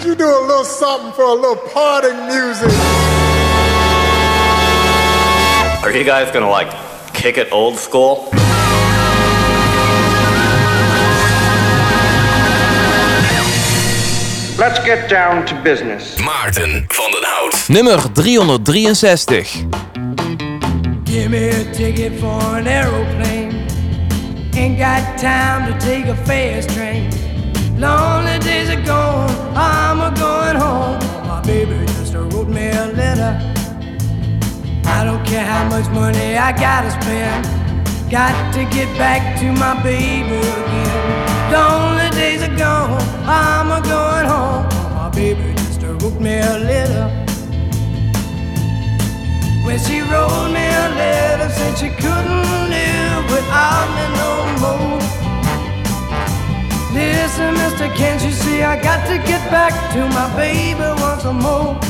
Would you do a little something for a little parting music? Are you guys gonna like kick it old school? Let's get down to business. Maarten van den Hout. Nummer 363. Give me a ticket for an aeroplane. Ain't got time to take a fast train. Lonely days are gone, me a letter. I don't care how much money I gotta spend. Got to get back to my baby again. Lonely days are gone, I'm a going home. My baby just wrote me a letter. When she wrote me a letter, said she couldn't live without me no more. Listen, mister, can't you see I got to get back to my baby once more?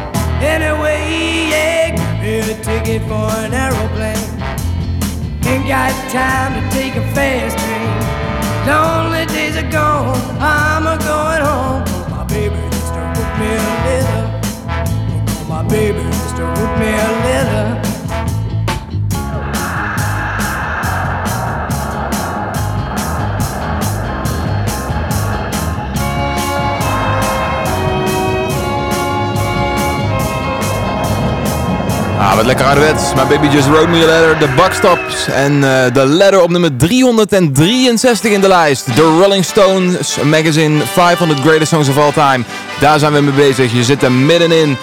Anyway, yeah, me a ticket for an aeroplane. Ain't got time to take a fast train. Lonely days are gone, I'm a going home. Oh, my baby just wrote me a letter. Oh, my baby just wrote me a letter. Ah, wat lekker ouderwets. My baby just wrote me a letter. De Buckstops en eh, de letter op nummer 363 in de lijst. De Rolling Stones Magazine 500 Greatest Songs of All Time. Daar zijn we mee bezig. Je zit er middenin.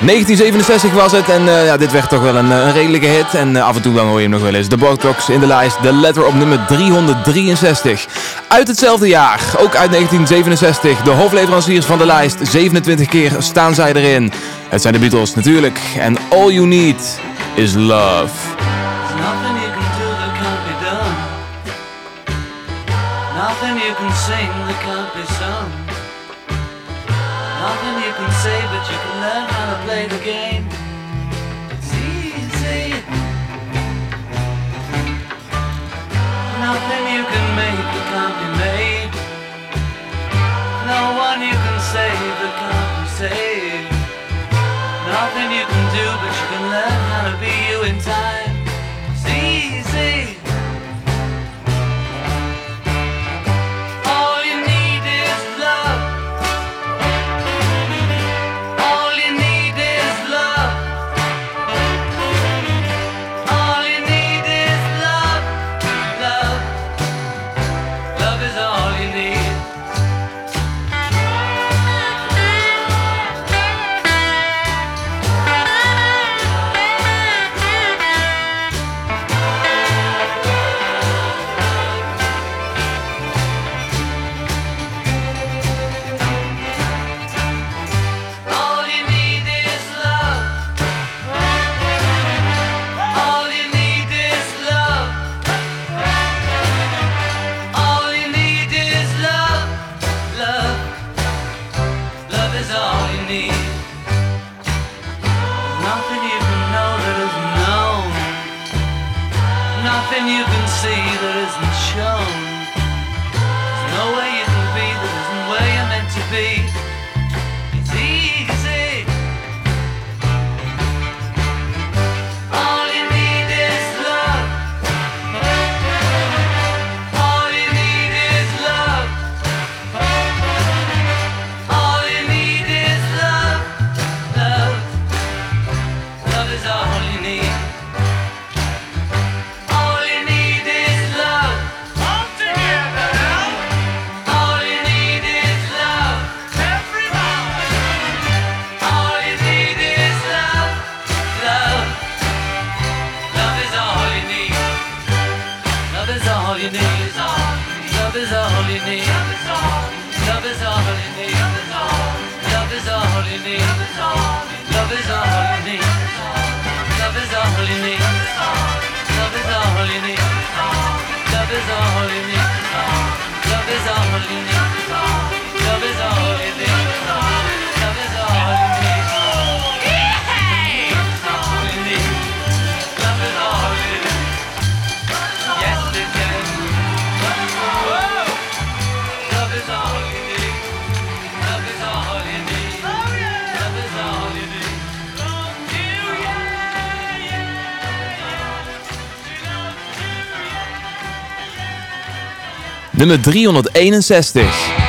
1967 was het en eh, ja, dit werd toch wel een, eh, een redelijke hit. En eh, af en toe dan hoor je hem nog wel eens. De Buckstops in de lijst. De letter op nummer 363. Uit hetzelfde jaar, ook uit 1967. De hoofdleveranciers van de lijst. 27 keer staan zij erin. Het zijn de Beatles natuurlijk. En All You Need Is Love. You need. Love is all you need. Love is all you need. Love is all you need. Love is all you need. Love is all you Nummer 361.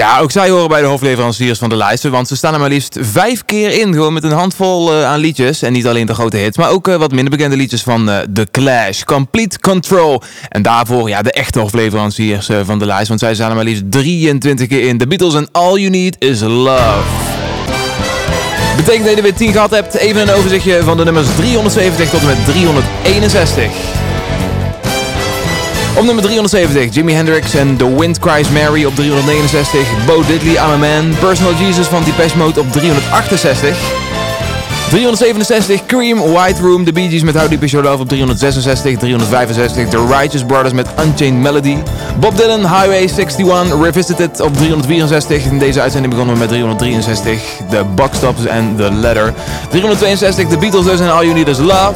Ja, ook zij horen bij de hoofdleveranciers van de lijsten, want ze staan er maar liefst vijf keer in. Gewoon met een handvol eh, aan liedjes. En niet alleen de grote hits, maar ook eh, wat minder bekende liedjes van eh, The Clash. Complete Control. En daarvoor ja, de echte hoofdleveranciers eh, van de lijst, want zij staan er maar liefst 23 keer in. The Beatles en All You Need Is Love. Betekent dat je er weer 10 gehad hebt. Even een overzichtje van de nummers 370 tot en met 361. Op nummer 370, Jimi Hendrix en The Wind Cries Mary op 369. Bo Diddley, I'm a Man. Personal Jesus van Depeche Mode op 368. 367, Cream, White Room, The Bee Gees met How Deep Is Your Love op 366. 365, The Righteous Brothers met Unchained Melody. Bob Dylan, Highway 61, Revisited op 364. In deze uitzending begonnen we met 363. The Buckstops en The Letter. 362, The Beatles dus en All You Need Is Love.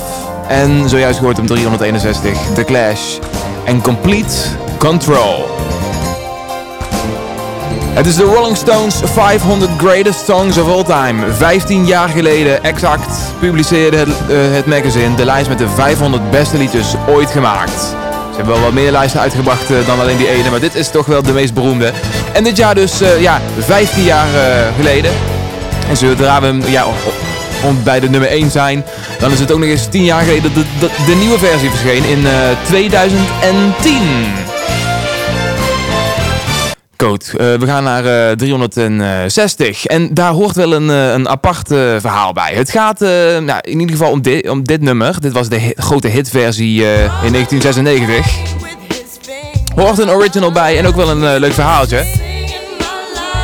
En zojuist gehoord om 361, The Clash en Complete Control. Het is de Rolling Stones 500 Greatest Songs of All Time. 15 jaar geleden exact publiceerde het, eh, het magazine de lijst met de 500 beste liedjes ooit gemaakt. Ze hebben wel wat meer lijsten uitgebracht eh, dan alleen die ene, maar dit is toch wel de meest beroemde. En dit jaar dus, eh, ja, 15 jaar geleden. En zodra we hem, ja, bij de nummer 1 zijn, dan is het ook nog eens 10 jaar geleden dat de, de, de nieuwe versie verscheen in eh, 2010. Code. Eh, we gaan naar eh, 360. En daar hoort wel een, eh, een apart eh, verhaal bij. Het gaat eh, nou, in ieder geval om, dit om dit nummer. Dit was de hi- grote hitversie eh, in 1996. Hoort een original bij en ook wel een eh, leuk verhaaltje.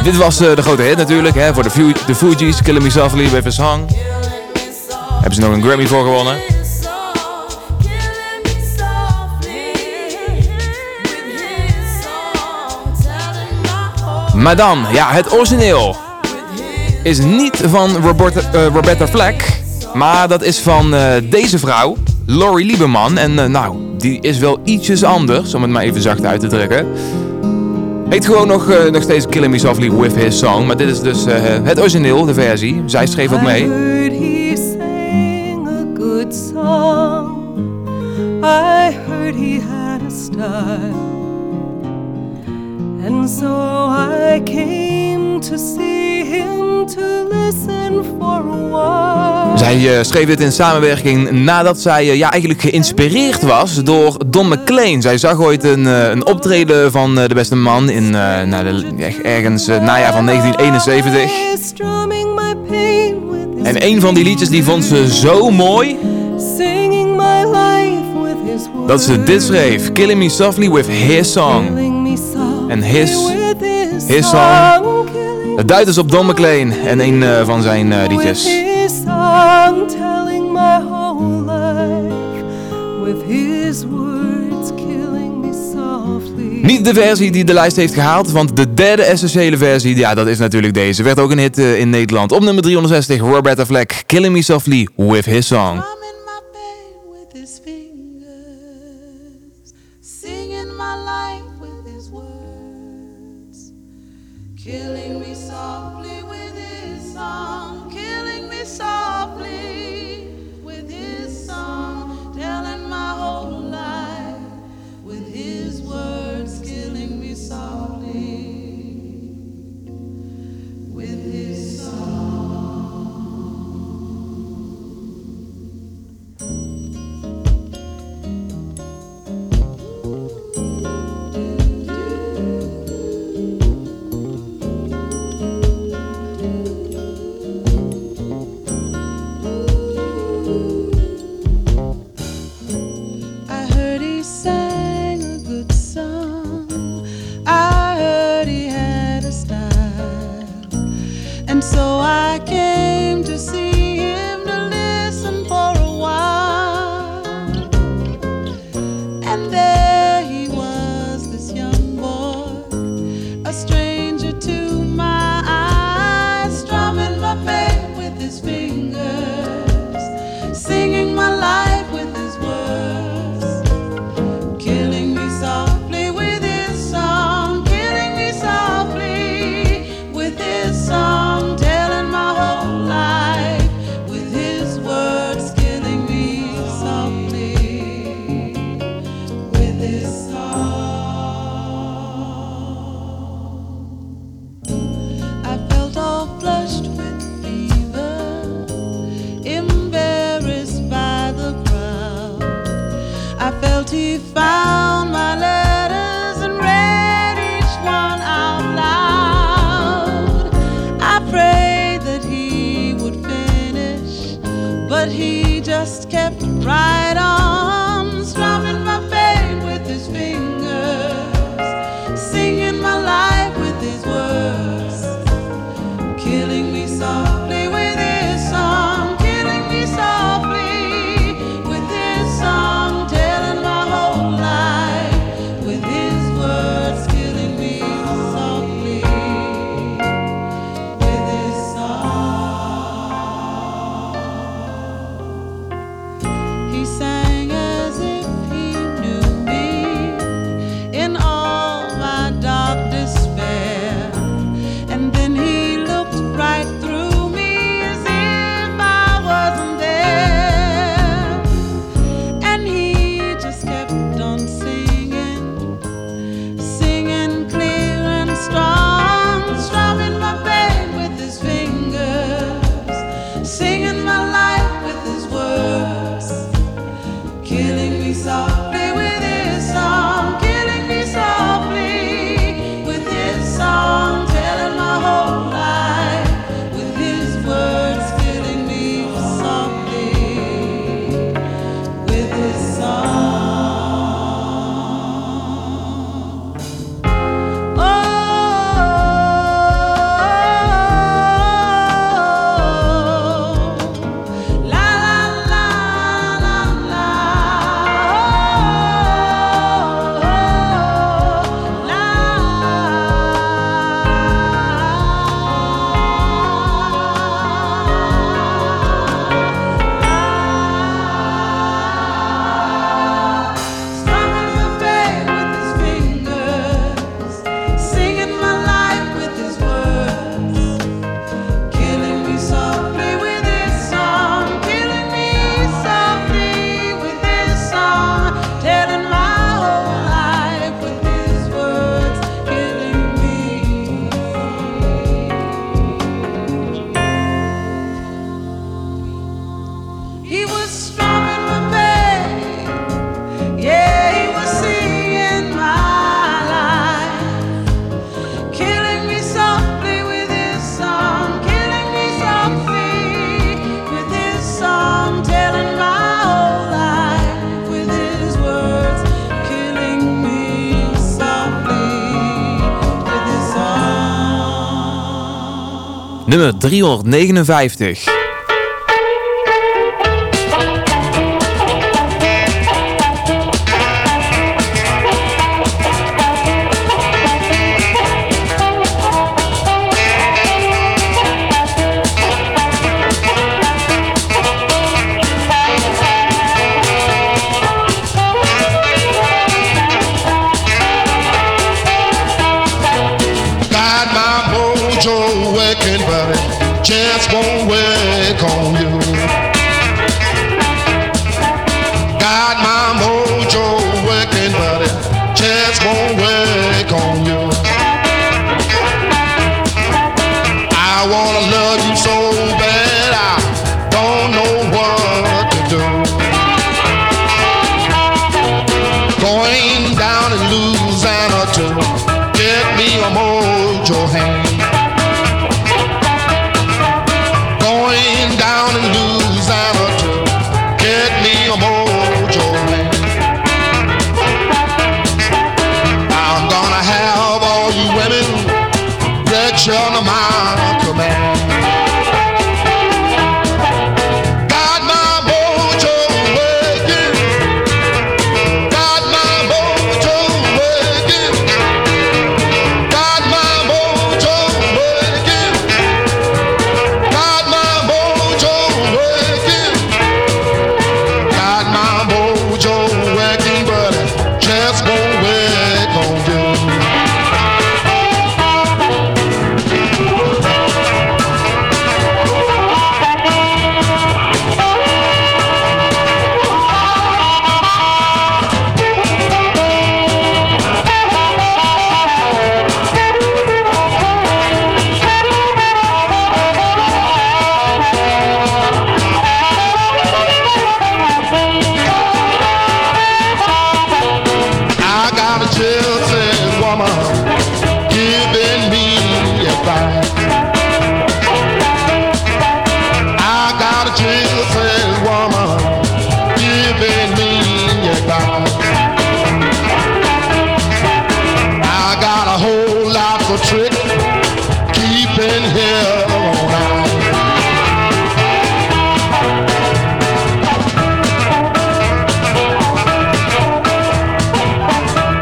Dit was eh, de grote hit natuurlijk, hè, voor de, Fu de Fugees, Killing Me Softly with a Song. Hebben ze nog een Grammy voor gewonnen. Maar dan, ja, het origineel is niet van Roberta, eh, Roberta Flack, maar dat is van eh, deze vrouw, Laurie Lieberman. En nou, die is wel ietsjes anders, om het maar even zacht uit te drukken. Heet gewoon nog, eh, nog steeds Killing Me Softly With His Song, maar dit is dus eh, het origineel, de versie. Zij schreef ook mee. I heard he sang a good song. I heard he had a style. And so I came to see him to listen for a while. Zij eh, schreef dit in samenwerking nadat zij eh, ja, eigenlijk geïnspireerd was door Don McLean. Zij zag ooit een, eh, een optreden van de beste man in nou, de, ergens najaar van 1971. Strumming my pain with his En een van die liedjes die vond ze zo mooi dat ze dit schreef. Killing Me Softly With His Song. En his, his song. Het duidt dus op Don McLean en een eh, van zijn eh, liedjes. Niet de versie die de lijst heeft gehaald, want de derde essentiële versie, ja, dat is natuurlijk deze. Werd ook een hit eh, in Nederland. Op nummer 360, Roberta Flack, Killing Me Softly With His Song. Right Nummer 359.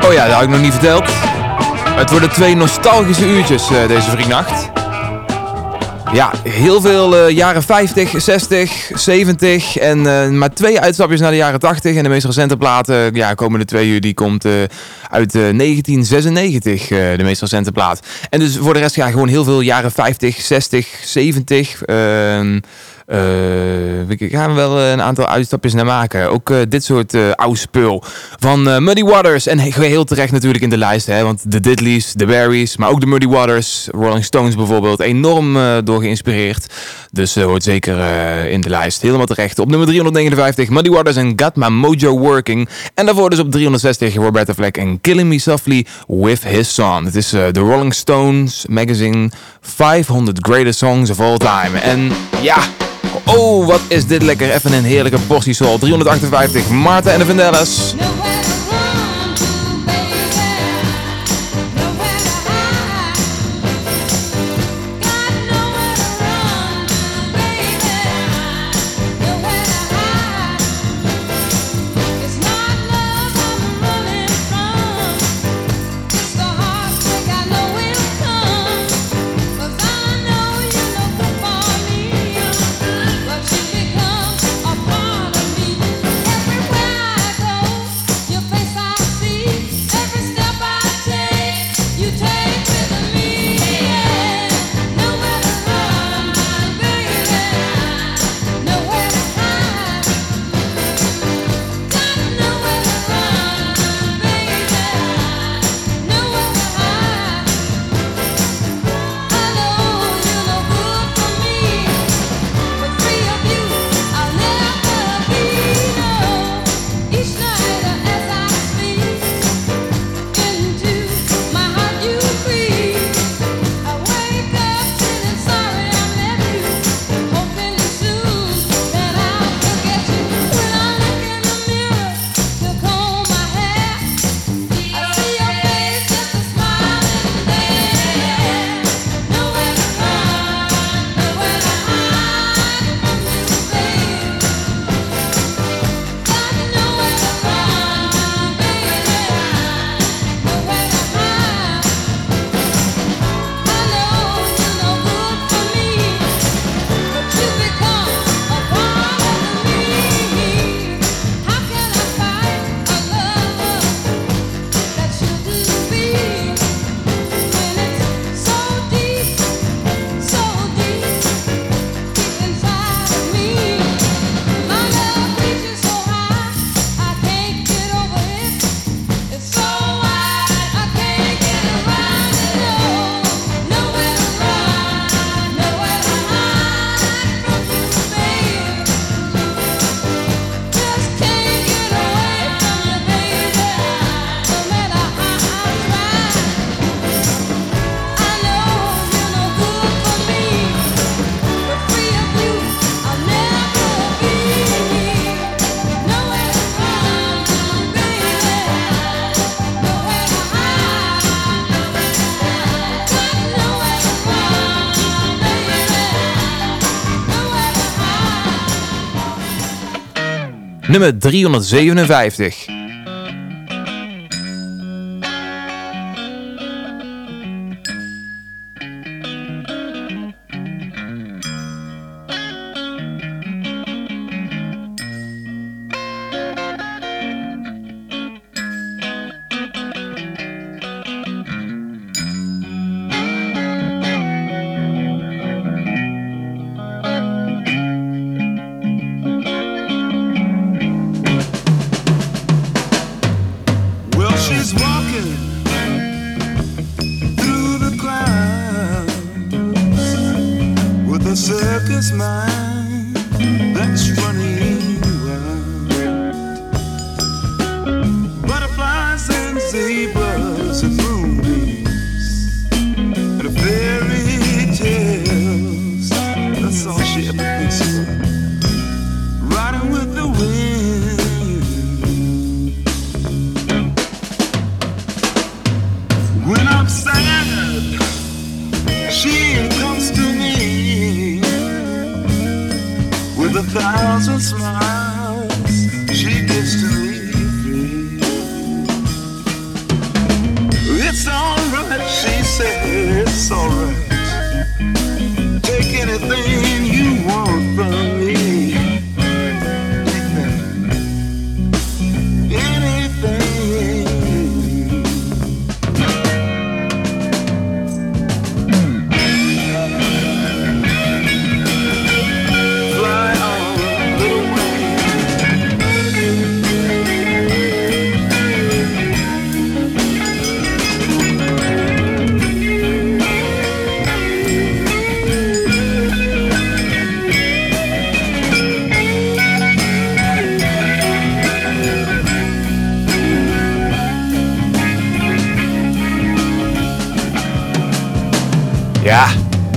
Oh ja, dat had ik nog niet verteld. Het worden twee nostalgische uurtjes uh, deze vriendnacht. Ja, heel veel uh, jaren 50, 60, 70 en uh, maar twee uitstapjes naar de jaren 80. En de meest recente platen, ja, komende twee uur, die komt uh, uit 1996, de meest recente plaat. En dus voor de rest, ja, gewoon heel veel jaren 50, 60, 70 we gaan wel een aantal uitstapjes naar maken. Ook eh, dit soort eh oude spul. Van eh, Muddy Waters. En he- heel terecht natuurlijk in de lijst. Hè, want de Diddleys, de Barrys, maar ook de Muddy Waters. Rolling Stones bijvoorbeeld. Enorm eh, door geïnspireerd. Dus eh, hoort zeker eh, in de lijst. Helemaal terecht. Op nummer 359 Muddy Waters en Got My Mojo Working. En daarvoor dus op 360 Roberta Fleck en Killing Me Softly With His Son. Het is eh, de Rolling Stones magazine 500 Greatest Songs of All Time. En ja... Oh, wat is dit lekker. Even een heerlijke portie soul. 358, Marta en de Vandellas. Nummer 357.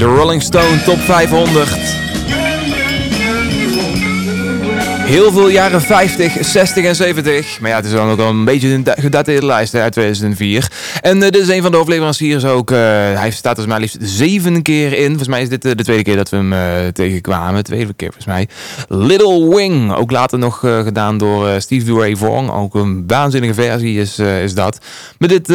De Rolling Stone Top 500. Heel veel jaren 50, 60 en 70. Maar ja, het is dan ook al een beetje een da- gedateerde lijst uit 2004. En eh, dit is een van de hoofdleveranciers ook. eh, hij staat dus maar liefst zeven keer in. Volgens mij is dit eh, de tweede keer dat we hem tegenkwamen. Tweede keer volgens mij. Little Wing. Ook later nog gedaan door Steve Duray Vaughan. Ook een waanzinnige versie is, is dat. Maar dit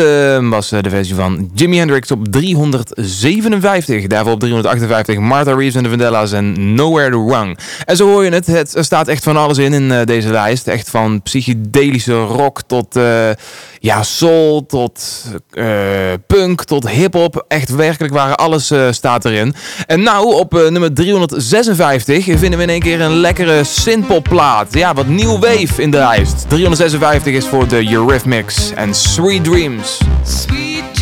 was de versie van Jimi Hendrix op 357. Daarvoor op 358 Martha Reeves en de Vandellas en Nowhere to Run. En zo hoor je het. Het staat echt van alles in in deze lijst. Echt van psychedelische rock tot eh, ja, soul, tot eh, punk, tot hip-hop. Echt werkelijk waar alles eh, staat erin. En nou, op eh, nummer 356 vinden we in één keer een lekkere synthpopplaat. Ja, wat nieuw wave in de lijst. 356 is voor de Eurythmics en Sweet Dreams. Sweet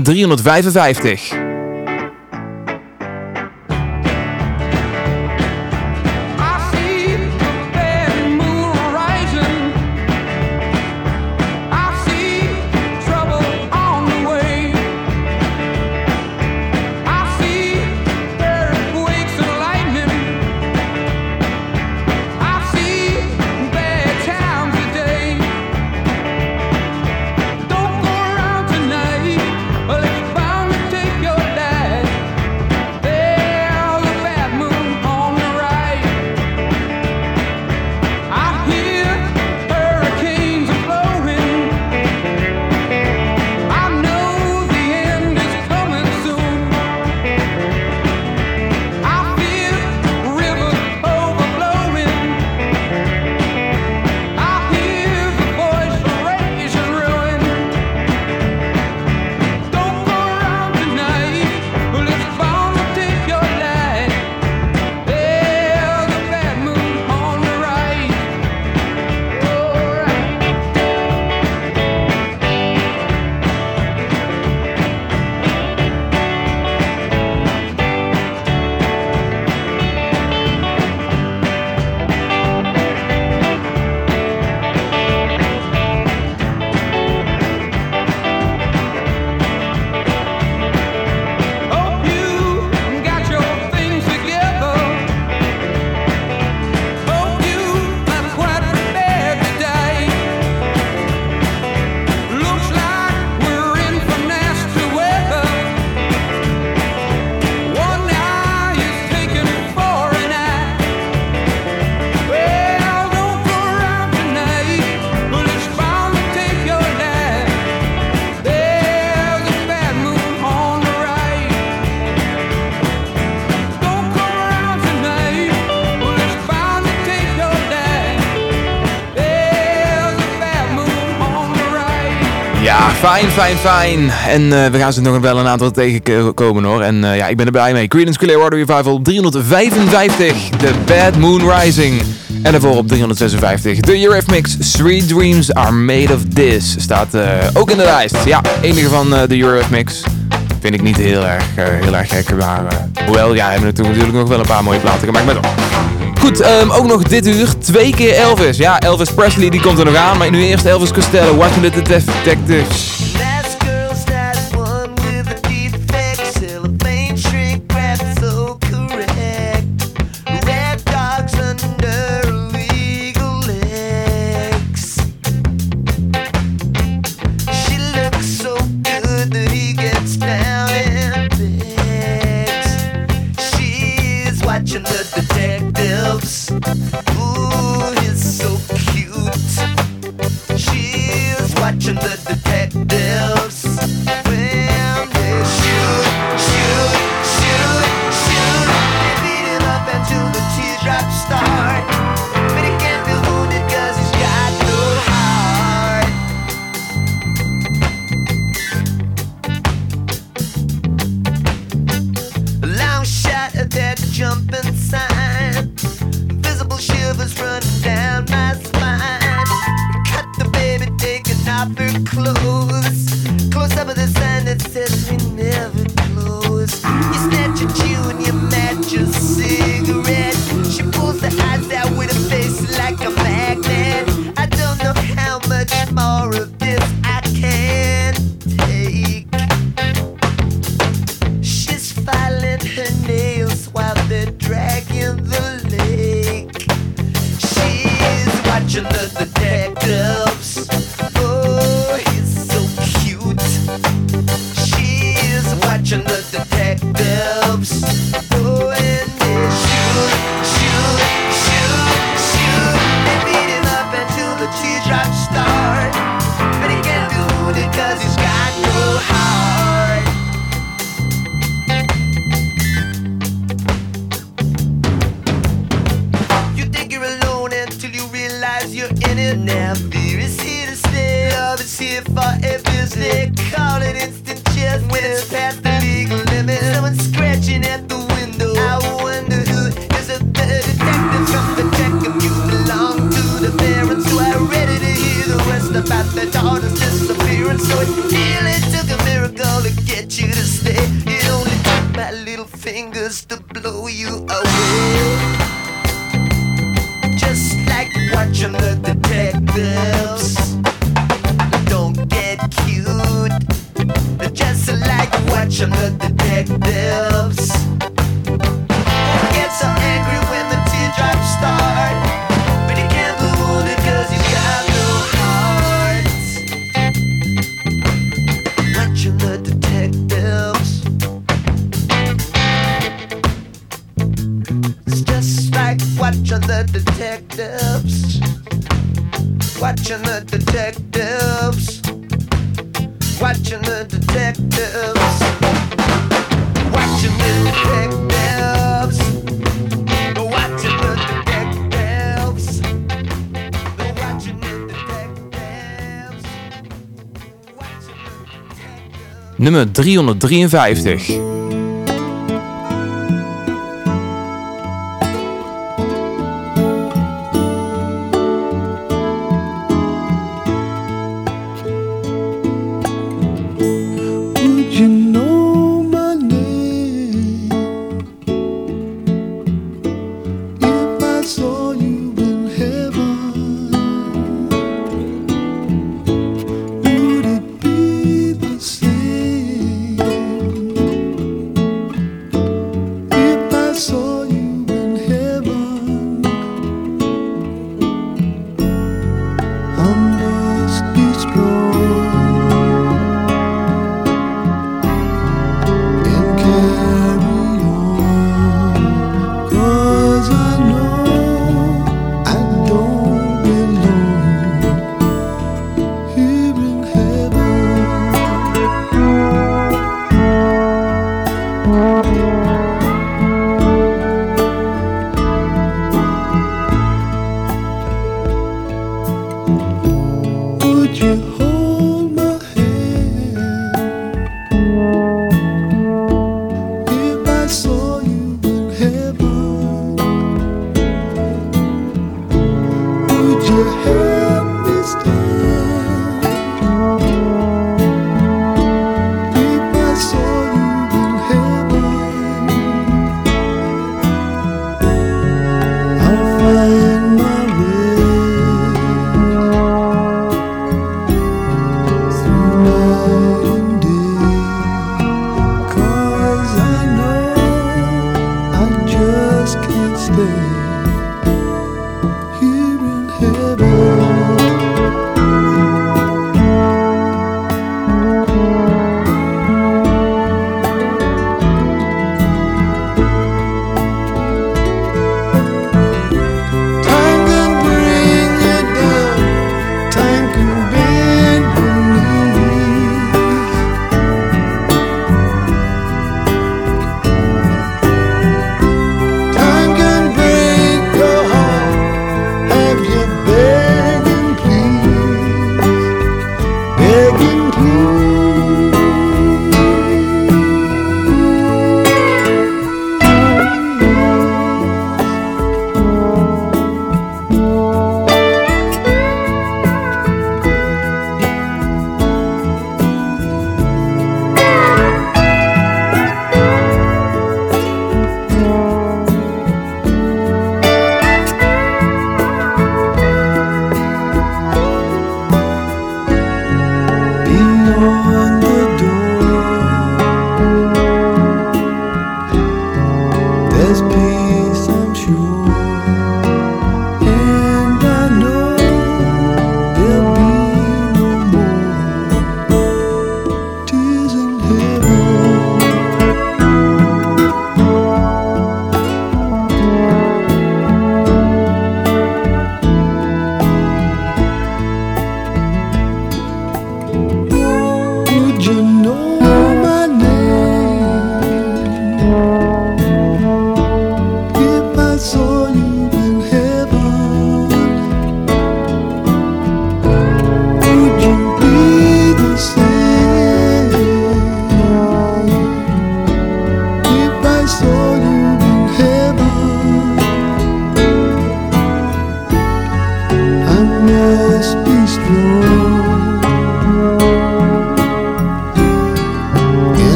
Nummer 355. Fijn, fijn, fijn. En eh, we gaan ze nog wel een aantal tegenkomen hoor. En eh, ja, ik ben er blij mee. Creedence Clearwater Revival 355, The Bad Moon Rising. En daarvoor op 356, The Mix Three Dreams Are Made Of This. Staat eh, ook in de lijst. Ja, enige van de Mix. Vind ik niet heel erg, heel erg gek. Maar hoewel, ja, hebben natuurlijk nog wel een paar mooie platen gemaakt. Maar toch. Goed, ehm, ook nog dit uur twee keer Elvis. Ja, Elvis Presley die komt er nog aan, maar nu eerst Elvis Costello, Washington Detective. nummer 353.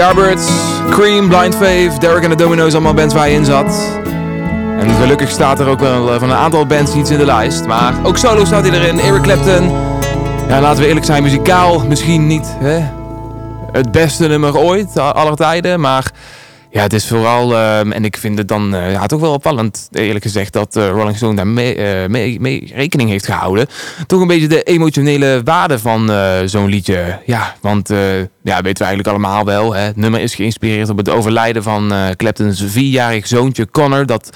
Yardbirds, Cream, Blind Faith, Derek en de Domino's, allemaal bands waar je in zat. En gelukkig staat er ook wel eh, van een aantal bands iets in de lijst. Maar ook solo staat hij erin. Eric Clapton. Ja, laten we eerlijk zijn, muzikaal misschien niet hè, het beste nummer ooit, aller tijden. Maar ja, het is vooral, ehm, en ik vind het dan eh, ja, toch wel opvallend, eerlijk gezegd, dat eh, Rolling Stone daar eh, mee, mee rekening heeft gehouden. Toch een beetje de emotionele waarde van zo'n liedje. Ja, want ja, weten we eigenlijk allemaal wel. Hè? Het nummer is geïnspireerd op het overlijden van Clapton's vierjarig zoontje Connor. Dat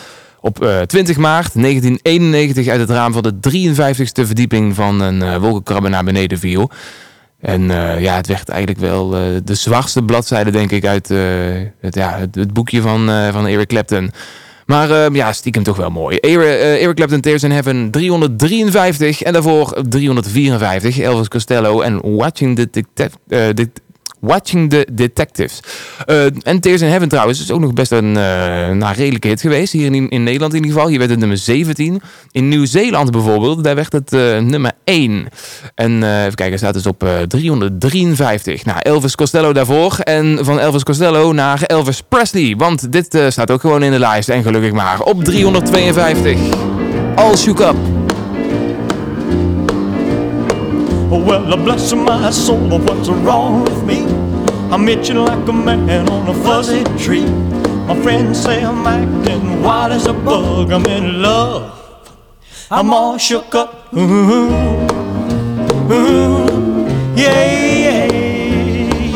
op eh, 20 maart 1991 uit het raam van de 53ste verdieping van een wolkenkrabber naar beneden viel. En eh, ja, het werd eigenlijk wel eh, de zwaarste bladzijde, denk ik, uit eh, het, ja, het, boekje van, van Eric Clapton. Maar ja, stiekem toch wel mooi. Eric, Eric Clapton, Tears in Heaven, 353. En daarvoor 354, Elvis Costello en Watching the, Watching the Detectives. Eh, en Tears in Heaven trouwens is ook nog best een nou, redelijke hit geweest. Hier in, in Nederland in ieder geval. Hier werd het nummer 17. In Nieuw-Zeeland bijvoorbeeld, daar werd het eh, nummer 1. En even kijken, staat dus op eh, 353. Nou, Elvis Costello daarvoor. En van Elvis Costello naar Elvis Presley. Want dit staat ook gewoon in de lijst. En gelukkig maar op 352. All Shook Up. Oh, well, bless my soul, what's wrong with me? I'm itching like a man on a fuzzy tree. My friends say I'm acting wild as a bug. I'm in love. I'm all shook up. Ooh, ooh, yeah, yeah,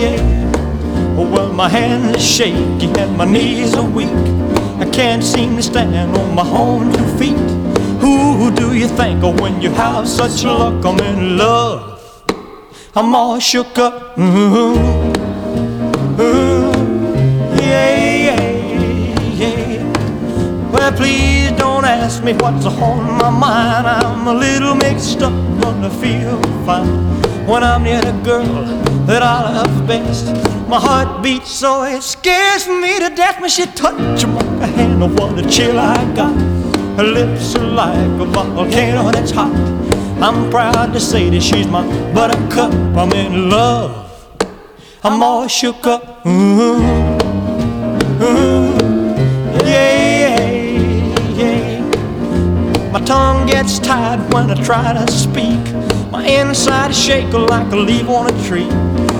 yeah. Oh, well, my hands are shaky and my knees are weak. I can't seem to stand on my own two feet. Who do you think of when you have such luck? I'm in love. I'm all shook up. Ooh, ooh, yeah, yeah, yeah. Well, please don't ask me what's on my mind. I'm a little mixed up, but I feel fine when I'm near the girl that I love best. My heart beats so it scares me to death when she touches my hand. What a chill I got. Her lips are like a volcano that's hot. I'm proud to say that she's my buttercup. I'm in love. I'm all shook up. Ooh, ooh, yeah, yeah. My tongue gets tied when I try to speak. My inside is shaking like a leaf on a tree.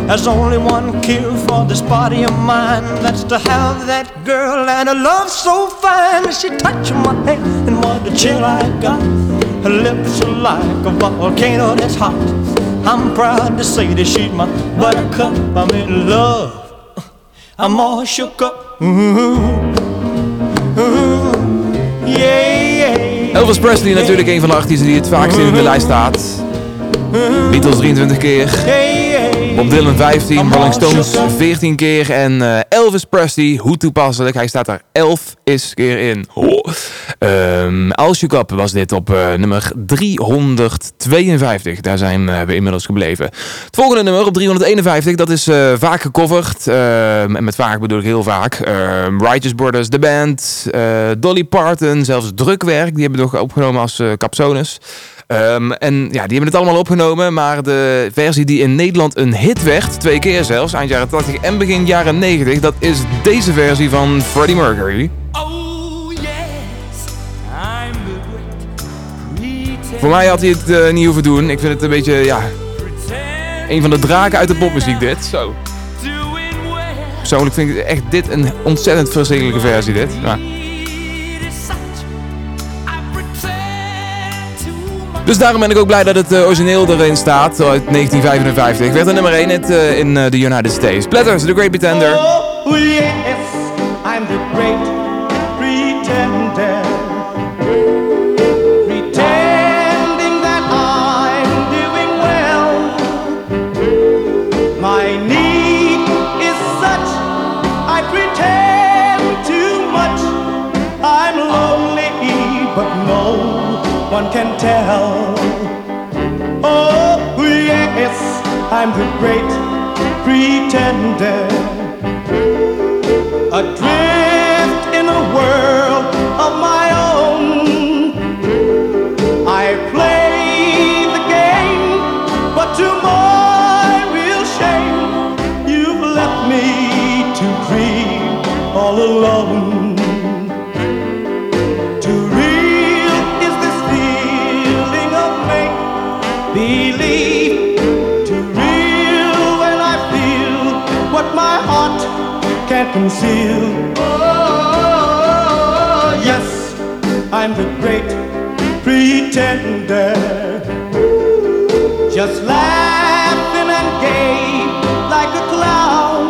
There's only one cure for this body of mine. That's to have that girl and a love so fine. She touched my hand and what a chill I got. Her lips are like a volcano that's hot. I'm proud to say that she's my buttercup. I'm in love. I'm all shook up. Ooh, ooh, yeah, yeah. Elvis Presley natuurlijk een van de artiesten die het vaakst in de lijst staat. Beatles 23 keer. Bob Dylan 15, Rolling Stones 14 keer. En eh, Elvis Presley, hoe toepasselijk. Hij staat er 11 is keer in. Oh. Up was dit op eh, nummer 352. Daar zijn eh, we inmiddels gebleven. Het volgende nummer op 351, dat is vaak gecoverd. Ehm, en met vaak bedoel ik heel vaak. Ehm, Righteous Brothers, de band. Dolly Parton, zelfs Drukwerk. Die hebben we nog opgenomen als Capsones. Ehm, en ja, die hebben het allemaal opgenomen, maar de versie die in Nederland een hit werd, twee keer zelfs, eind jaren 80 en begin jaren 90, dat is deze versie van Freddie Mercury. Voor mij had hij het eh, niet hoeven doen. Ik vind het een beetje, ja, een van de draken uit de popmuziek dit. Zo. Persoonlijk vind ik echt dit een ontzettend verschrikkelijke versie dit. Maar... Dus daarom ben ik ook blij dat het eh, origineel erin staat, uit 1955. Werd een nummer 1 hit eh, in eh, de United States. Platters, The Great Pretender. Oh yes, I'm the great no one can tell. Oh yes, I'm the great pretender. Adrift can't conceal. Oh, yes, I'm the great pretender. Just laughing and gay like a clown.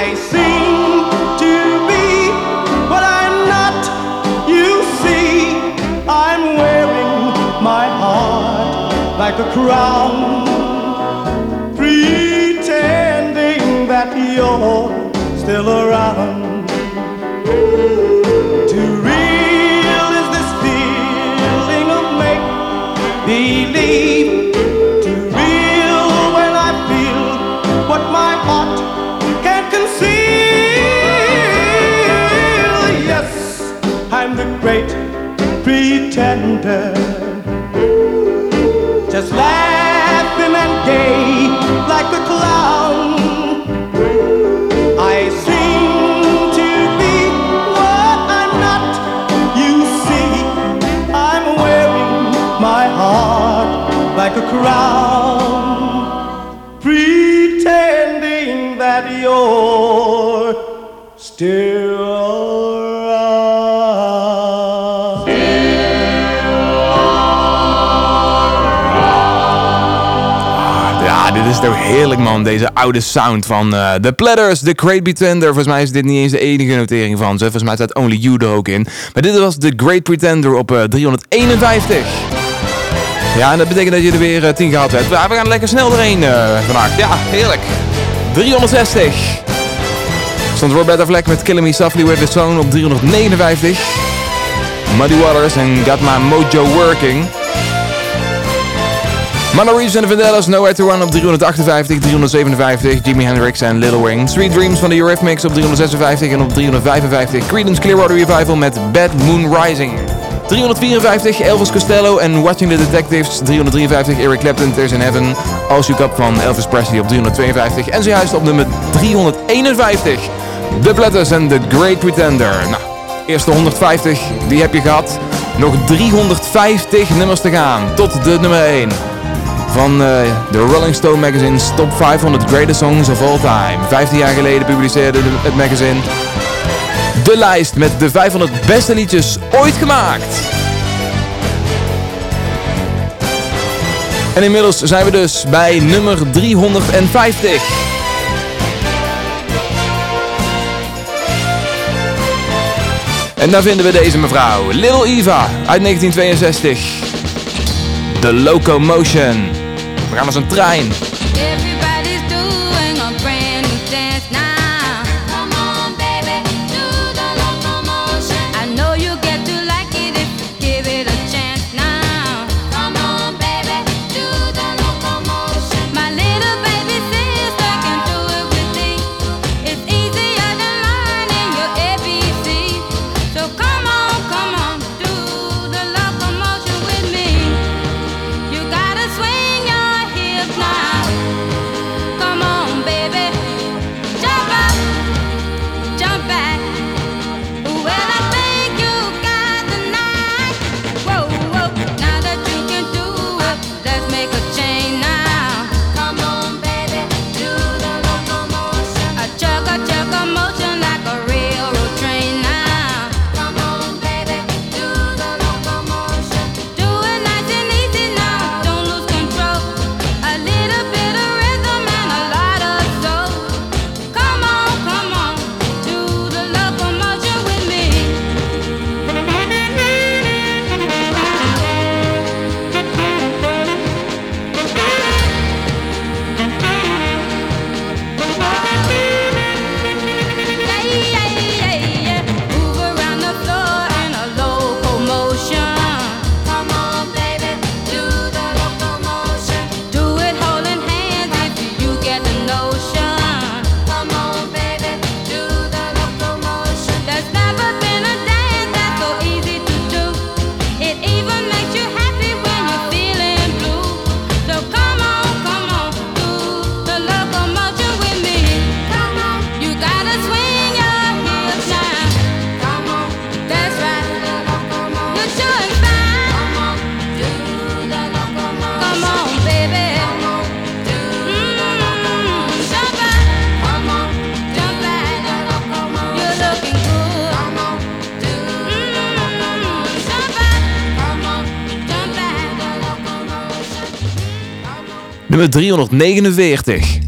I seem to be what I'm not. You see, I'm wearing my heart like a crown, you're still around. Too real is this feeling of make believe. Too real when I feel what my heart can't conceal. Yes, I'm the great pretender. Crown, pretending that you're still around. Ja, dit is toch heerlijk man, deze oude sound van eh The Platters, The Great Pretender. Volgens mij is dit niet eens de enige notering van ze. Volgens mij staat Only You er ook in. Maar dit was The Great Pretender op eh, 351. Ja, en dat betekent dat je er weer eh, 10 gehad hebt. Ja, we gaan lekker snel erheen eh, vandaag. Ja, heerlijk. 360. Stond Roberta Fleck met Killing Me Softly With The Song op 359. Muddy Waters en Got My Mojo Working. Mano Reeves en de Vandellas, Nowhere to Run op 358, 357. Jimi Hendrix en Little Wing. Sweet Dreams van de Eurythmics op 356 en op 355. Creedence Clearwater Revival met Bad Moon Rising. 354 Elvis Costello en Watching the Detectives. 353 Eric Clapton, Tears in Heaven. All Shook Up van Elvis Presley op 352. En zojuist op nummer 351. The Platters en The Great Pretender. Nou, eerste 150, die heb je gehad. Nog 350 nummers te gaan tot de nummer 1 van eh, de Rolling Stone Magazine's Top 500 Greatest Songs of All Time. 15 jaar geleden publiceerde de- het magazine de lijst met de 500 beste liedjes ooit gemaakt. En inmiddels zijn we dus bij nummer 350. En daar vinden we deze mevrouw, Little Eva uit 1962. The Locomotion. We gaan als een trein. Nummer 349.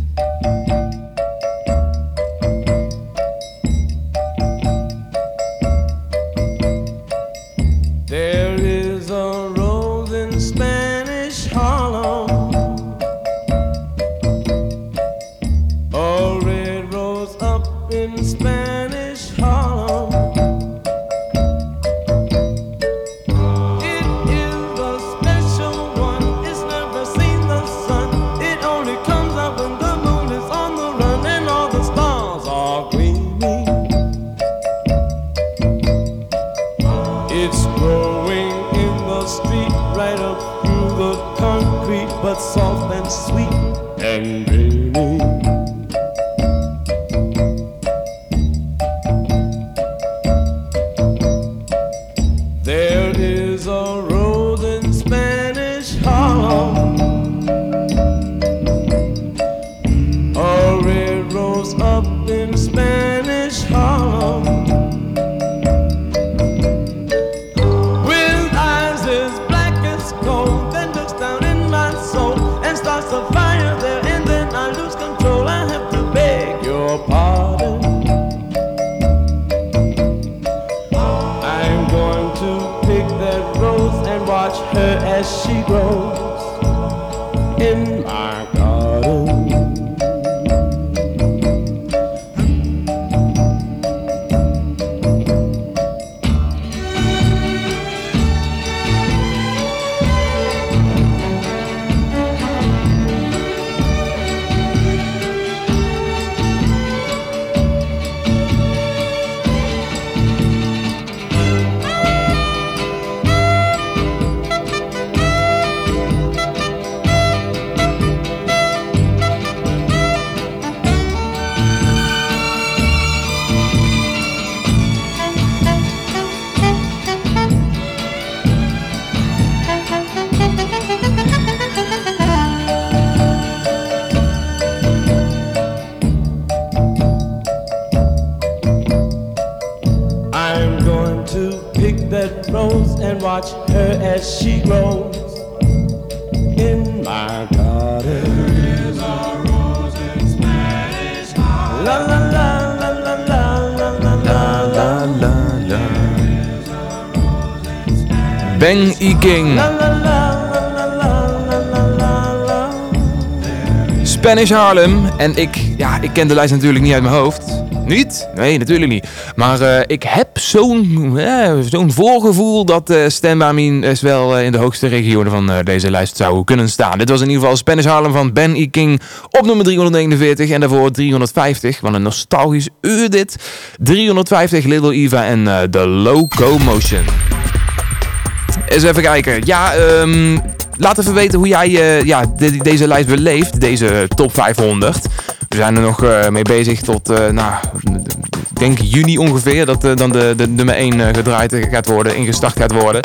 Spanish Harlem. En ik, ja, ik ken de lijst natuurlijk niet uit mijn hoofd. Niet? Nee, natuurlijk niet. Maar eh, ik heb zo'n zo'n voorgevoel dat uh, is wel eh, in de hoogste regionen van deze lijst zou kunnen staan. Dit was in ieder geval Spanish Harlem van Ben E. King op nummer 349 en daarvoor 350. Wat een nostalgisch uur dit. 350 Little Eva en The Locomotion. Eens even kijken. Ja, ehm, laat even weten hoe jij eh, ja, de- deze lijst beleeft. Deze top 500. We zijn er nog eh, mee bezig tot, eh, nou, ik denk juni ongeveer. Dat eh, dan de, de nummer 1 eh, gedraaid gaat worden, ingestart gaat worden.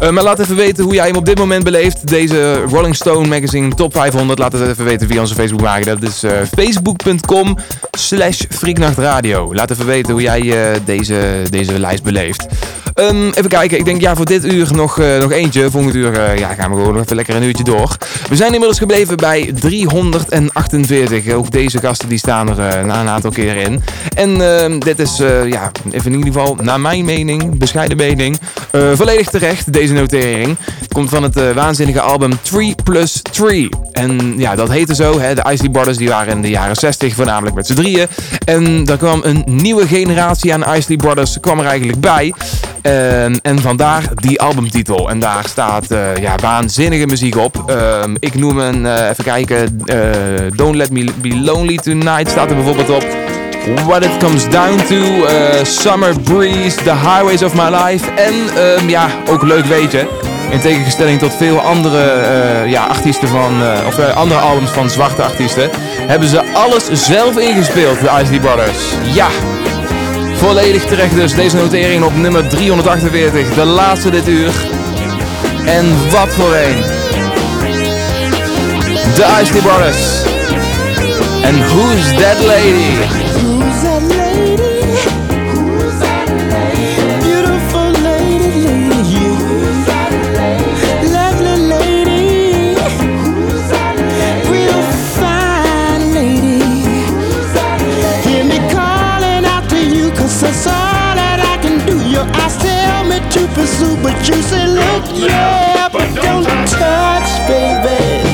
Eh, maar laat even weten hoe jij hem op dit moment beleeft. Deze Rolling Stone Magazine Top 500. Laat het even weten via onze Facebookpagina. Dat is eh, facebook.com slash freaknachtradio. Laat even weten hoe jij eh, deze, deze lijst beleeft. Ehm, even kijken, ik denk ja voor dit uur nog, eh, nog eentje. Volgend uur eh, ja, gaan we gewoon lekker een uurtje door. We zijn inmiddels gebleven bij 348. Ook deze gasten die staan er na een aantal keer in. En ehm, dit is eh, ja, even in ieder geval naar mijn mening, bescheiden mening, eh, volledig terecht deze notering. Komt van het waanzinnige album 3 plus 3. En ja, dat heette zo. Hè, de Isley Brothers die waren in de jaren 60 voornamelijk met z'n drieën. En daar kwam een nieuwe generatie aan Isley Brothers kwam er eigenlijk bij. Ehm, en vandaar die albumtitel. En daar staat eh, ja, waanzinnige muziek op. Ehm, ik noem een, eh, even kijken, eh, Don't Let Me Be Lonely Tonight staat er bijvoorbeeld op. What It Comes Down To, Summer Breeze, The Highways of My Life. En ehm, ja, ook leuk weet je, in tegenstelling tot veel andere eh, ja, artiesten van, eh, of eh, andere albums van zwarte artiesten, hebben ze alles zelf ingespeeld, de Isley Brothers. Ja, Volledig terecht dus deze notering op nummer 348, de laatste dit uur. En wat voor een. De Isley Brothers. En Who's That Lady? But you say, look, yeah, but don't touch, baby.